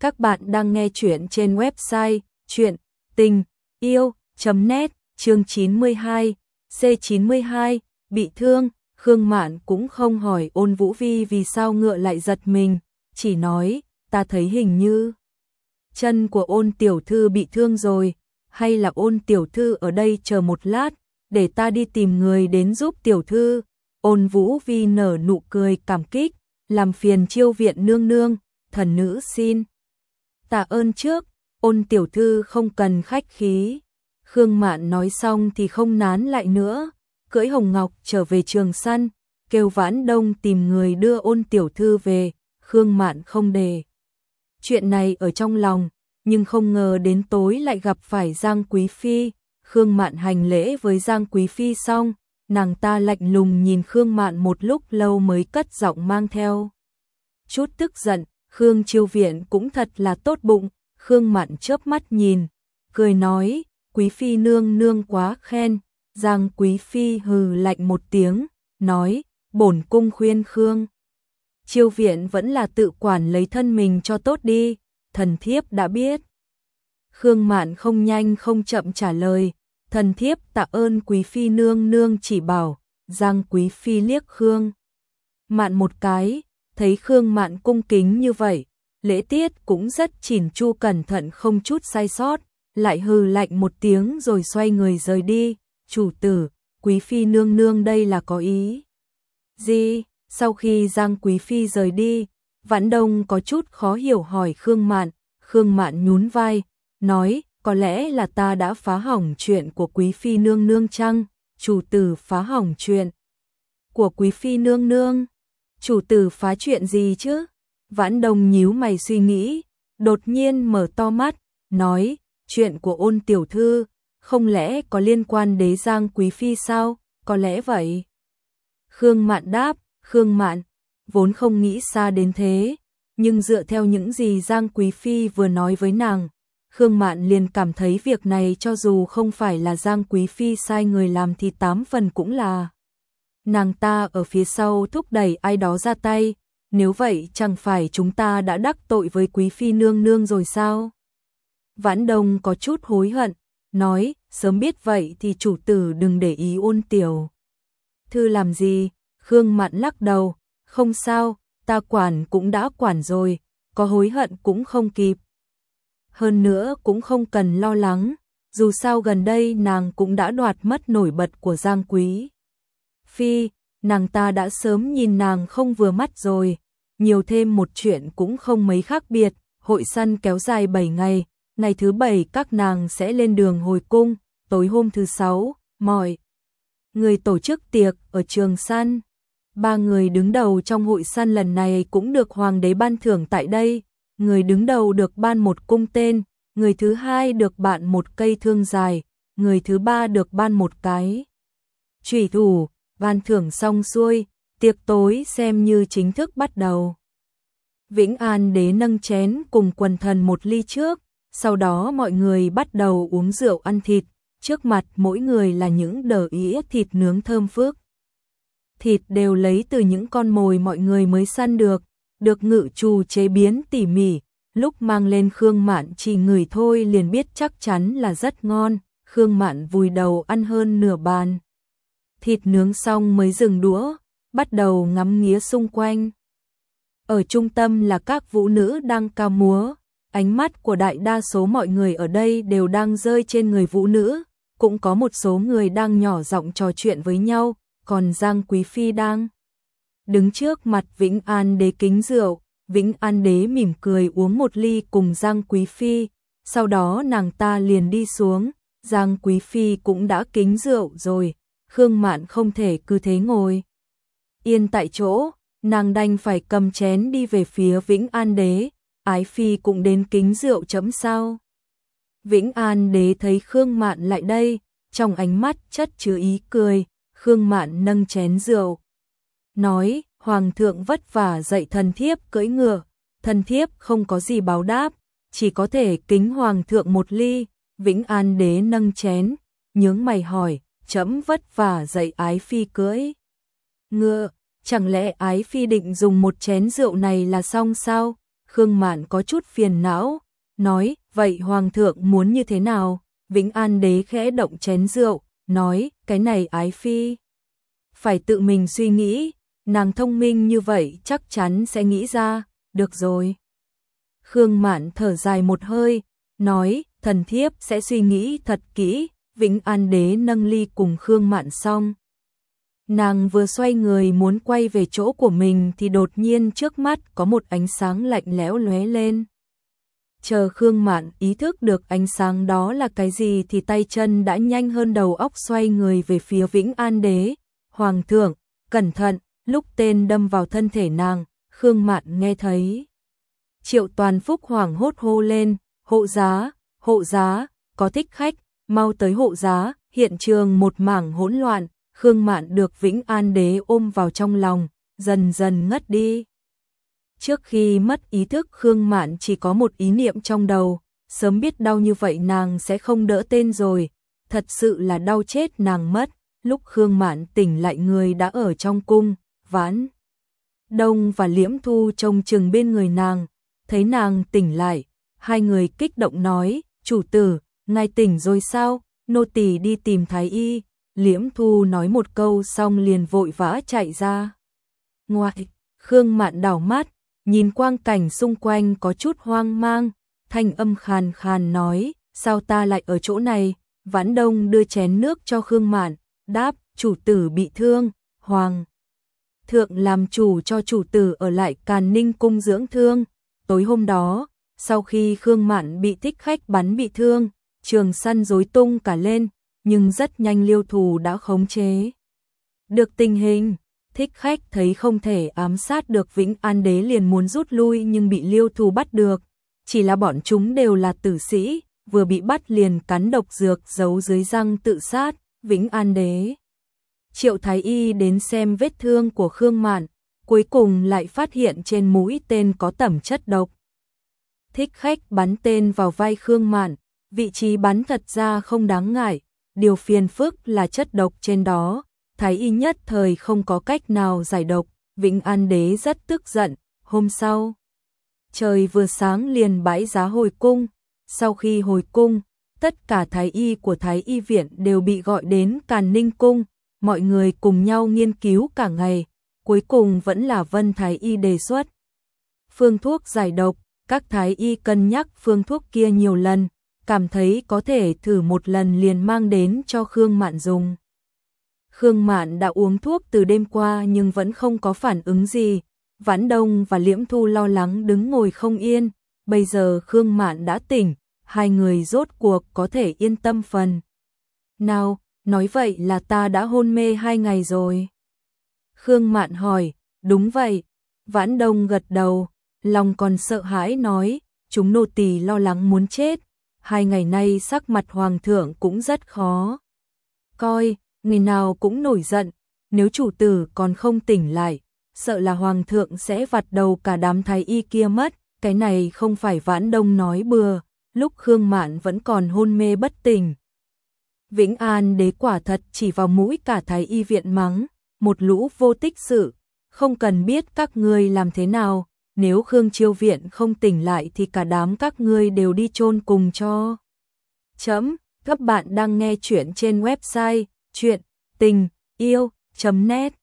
Các bạn đang nghe chuyện trên website chuyện tình yêu.net chương 92, C92, bị thương, Khương Mạn cũng không hỏi ôn Vũ Vi vì sao ngựa lại giật mình, chỉ nói, ta thấy hình như chân của ôn tiểu thư bị thương rồi, hay là ôn tiểu thư ở đây chờ một lát, để ta đi tìm người đến giúp tiểu thư. Ôn Vũ Vi nở nụ cười cảm kích, làm phiền chiêu viện nương nương, thần nữ xin. Tạ ơn trước, ôn tiểu thư không cần khách khí. Khương Mạn nói xong thì không nán lại nữa, cưỡi Hồng Ngọc trở về trường săn, kêu Vãn Đông tìm người đưa ôn tiểu thư về, Khương Mạn không đề. Chuyện này ở trong lòng, nhưng không ngờ đến tối lại gặp phải Giang Quý Phi, Khương Mạn hành lễ với Giang Quý Phi xong, nàng ta lạnh lùng nhìn Khương Mạn một lúc lâu mới cất giọng mang theo. Chút tức giận, Khương Chiêu Viện cũng thật là tốt bụng, Khương Mạn chớp mắt nhìn, cười nói, Quý Phi nương nương quá khen, Giang Quý Phi hừ lạnh một tiếng, nói, bổn cung khuyên Khương. Chiêu Viện vẫn là tự quản lấy thân mình cho tốt đi, thần thiếp đã biết. Khương Mạn không nhanh không chậm trả lời, thần thiếp tạ ơn quý phi nương nương chỉ bảo, Giang quý phi liếc Khương. Mạn một cái, thấy Khương Mạn cung kính như vậy, lễ tiết cũng rất chỉn chu cẩn thận không chút sai sót, lại hừ lạnh một tiếng rồi xoay người rời đi, chủ tử, quý phi nương nương đây là có ý. Gì? Sau khi Giang quý phi rời đi, Vãn Đông có chút khó hiểu hỏi Khương Mạn, Khương Mạn nhún vai, nói, có lẽ là ta đã phá hỏng chuyện của quý phi nương nương chăng? Chủ tử phá hỏng chuyện của quý phi nương nương. Chủ tử phá chuyện gì chứ? Vãn Đông nhíu mày suy nghĩ, đột nhiên mở to mắt, nói, chuyện của ôn tiểu thư, không lẽ có liên quan đế giang quý phi sao? Có lẽ vậy. Khương Mạn đáp, Khương Mạn, vốn không nghĩ xa đến thế, nhưng dựa theo những gì Giang Quý Phi vừa nói với nàng, Khương Mạn liền cảm thấy việc này cho dù không phải là Giang Quý Phi sai người làm thì tám phần cũng là. Nàng ta ở phía sau thúc đẩy ai đó ra tay, nếu vậy chẳng phải chúng ta đã đắc tội với Quý Phi nương nương rồi sao? Vãn Đông có chút hối hận, nói, sớm biết vậy thì chủ tử đừng để ý ôn tiểu. Thư làm gì? Khương Mạn lắc đầu, không sao, ta quản cũng đã quản rồi, có hối hận cũng không kịp hơn nữa cũng không cần lo lắng, dù sao gần đây nàng cũng đã đoạt mất nổi bật của Giang Quý. Phi, nàng ta đã sớm nhìn nàng không vừa mắt rồi, nhiều thêm một chuyện cũng không mấy khác biệt, hội săn kéo dài 7 ngày, ngày thứ 7 các nàng sẽ lên đường hồi cung, tối hôm thứ 6, mọi người tổ chức tiệc ở trường săn. Ba người đứng đầu trong hội săn lần này cũng được hoàng đế ban thưởng tại đây, người đứng đầu được ban một cung tên, người thứ hai được bạn một cây thương dài, người thứ ba được ban một cái. Chủy thủ, ban thưởng xong xuôi, tiệc tối xem như chính thức bắt đầu. Vĩnh An đế nâng chén cùng quần thần một ly trước, sau đó mọi người bắt đầu uống rượu ăn thịt, trước mặt mỗi người là những đờ ĩa thịt nướng thơm phức. Thịt đều lấy từ những con mồi mọi người mới săn được, được ngự trù chế biến tỉ mỉ, lúc mang lên Khương Mạn chỉ người thôi liền biết chắc chắn là rất ngon, Khương Mạn vùi đầu ăn hơn nửa bàn. Thịt nướng xong mới dừng đũa, bắt đầu ngắm nghía xung quanh. Ở trung tâm là các vũ nữ đang ca múa, ánh mắt của đại đa số mọi người ở đây đều đang rơi trên người vũ nữ, cũng có một số người đang nhỏ giọng trò chuyện với nhau, còn Giang Quý Phi đang đứng trước mặt Vĩnh An đế kính rượu, Vĩnh An đế mỉm cười uống một ly cùng Giang Quý Phi, sau đó nàng ta liền đi xuống, Giang Quý Phi cũng đã kính rượu rồi, Khương Mạn không thể cứ thế ngồi. Yên tại chỗ, nàng đành phải cầm chén đi về phía Vĩnh An đế, Ái Phi cũng đến kính rượu chấm sao. Vĩnh An đế thấy Khương Mạn lại đây, trong ánh mắt chất chứa ý cười, Khương Mạn nâng chén rượu, nói, Hoàng thượng vất vả dạy thần thiếp cưỡi ngựa, thần thiếp không có gì báo đáp, chỉ có thể kính Hoàng thượng một ly, Vĩnh An đế nâng chén, nhướng mày hỏi, chấm vất vả dạy ái phi cưỡi. Ngựa, chẳng lẽ ái phi định dùng một chén rượu này là xong sao? Khương Mạn có chút phiền não, nói, vậy Hoàng thượng muốn như thế nào? Vĩnh An đế khẽ động chén rượu, nói, cái này ái phi. Phải tự mình suy nghĩ, nàng thông minh như vậy chắc chắn sẽ nghĩ ra, được rồi. Khương Mạn thở dài một hơi, nói, thần thiếp sẽ suy nghĩ thật kỹ, Vĩnh An đế nâng ly cùng Khương Mạn xong. Nàng vừa xoay người muốn quay về chỗ của mình thì đột nhiên trước mắt có một ánh sáng lạnh lẽo lóe lên. Chờ Khương Mạn ý thức được ánh sáng đó là cái gì thì tay chân đã nhanh hơn đầu óc xoay người về phía Vĩnh An Đế. Hoàng thượng, cẩn thận, lúc tên đâm vào thân thể nàng, Khương Mạn nghe thấy. Triệu Toàn Phúc hoảng hốt hô lên, hộ giá, hộ giá, có thích khách, mau tới hộ giá, hiện trường một mảng hỗn loạn, Khương Mạn được Vĩnh An Đế ôm vào trong lòng, dần dần ngất đi. Trước khi mất ý thức Khương Mạn chỉ có một ý niệm trong đầu, sớm biết đau như vậy nàng sẽ không đỡ tên rồi, thật sự là đau chết nàng mất. Lúc Khương Mạn tỉnh lại người đã ở trong cung, vãn. Đông và Liễm Thu trông chừng bên người nàng, thấy nàng tỉnh lại, hai người kích động nói, chủ tử, ngài tỉnh rồi sao, nô tỳ đi tìm thái y, Liễm Thu nói một câu xong liền vội vã chạy ra. Ngoại, Khương Mạn đảo mắt, nhìn quang cảnh xung quanh có chút hoang mang, thanh âm khàn khàn nói, sao ta lại ở chỗ này? Vãn Đông đưa chén nước cho Khương Mạn, đáp, chủ tử bị thương, hoàng. Thượng làm chủ cho chủ tử ở lại Càn Ninh cung dưỡng thương. Tối hôm đó, sau khi Khương Mạn bị thích khách bắn bị thương, trường săn rối tung cả lên, nhưng rất nhanh liêu thù đã khống chế. Được tình hình, thích khách thấy không thể ám sát được Vĩnh An Đế liền muốn rút lui nhưng bị liêu thù bắt được. Chỉ là bọn chúng đều là tử sĩ, vừa bị bắt liền cắn độc dược giấu dưới răng tự sát, Vĩnh An Đế. Triệu Thái Y đến xem vết thương của Khương Mạn, cuối cùng lại phát hiện trên mũi tên có tẩm chất độc. Thích khách bắn tên vào vai Khương Mạn, vị trí bắn thật ra không đáng ngại, điều phiền phức là chất độc trên đó, Thái y nhất thời không có cách nào giải độc, Vĩnh An Đế rất tức giận, hôm sau. Trời vừa sáng liền bãi giá hồi cung, sau khi hồi cung, tất cả Thái y của Thái y viện đều bị gọi đến Càn Ninh Cung, mọi người cùng nhau nghiên cứu cả ngày, cuối cùng vẫn là Vân Thái y đề xuất. Phương thuốc giải độc, các Thái y cân nhắc phương thuốc kia nhiều lần, cảm thấy có thể thử một lần liền mang đến cho Khương Mạn dùng. Khương Mạn đã uống thuốc từ đêm qua nhưng vẫn không có phản ứng gì. Vãn Đông và Liễm Thu lo lắng đứng ngồi không yên. Bây giờ Khương Mạn đã tỉnh, hai người rốt cuộc có thể yên tâm phần. Nào, nói vậy là ta đã hôn mê hai ngày rồi. Khương Mạn hỏi, đúng vậy. Vãn Đông gật đầu, lòng còn sợ hãi nói, chúng nô tỳ lo lắng muốn chết, hai ngày nay sắc mặt hoàng thượng cũng rất khó. Coi, ngày nào cũng nổi giận, nếu chủ tử còn không tỉnh lại, sợ là hoàng thượng sẽ vặt đầu cả đám thái y kia mất, cái này không phải vãn đông nói bừa, lúc Khương Mạn vẫn còn hôn mê bất tỉnh. Vĩnh An đế quả thật chỉ vào mũi cả thái y viện mắng, một lũ vô tích sự, không cần biết các ngươi làm thế nào, nếu Khương Chiêu Viện không tỉnh lại thì cả đám các ngươi đều đi chôn cùng cho. Chấm, các bạn đang nghe chuyện trên website chuyện tình yêu.net